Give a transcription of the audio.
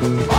Bye.